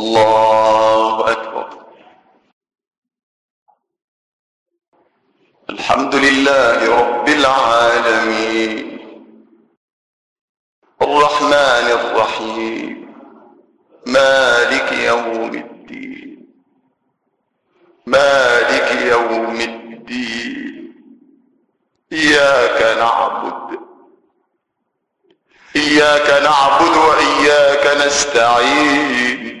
الله أكبر. الحمد لله رب العالمين. الرحمن الرحيم. مالك يوم الدين. مالك يوم الدين. إياك نعبد. إياك نعبد وإياك نستعين.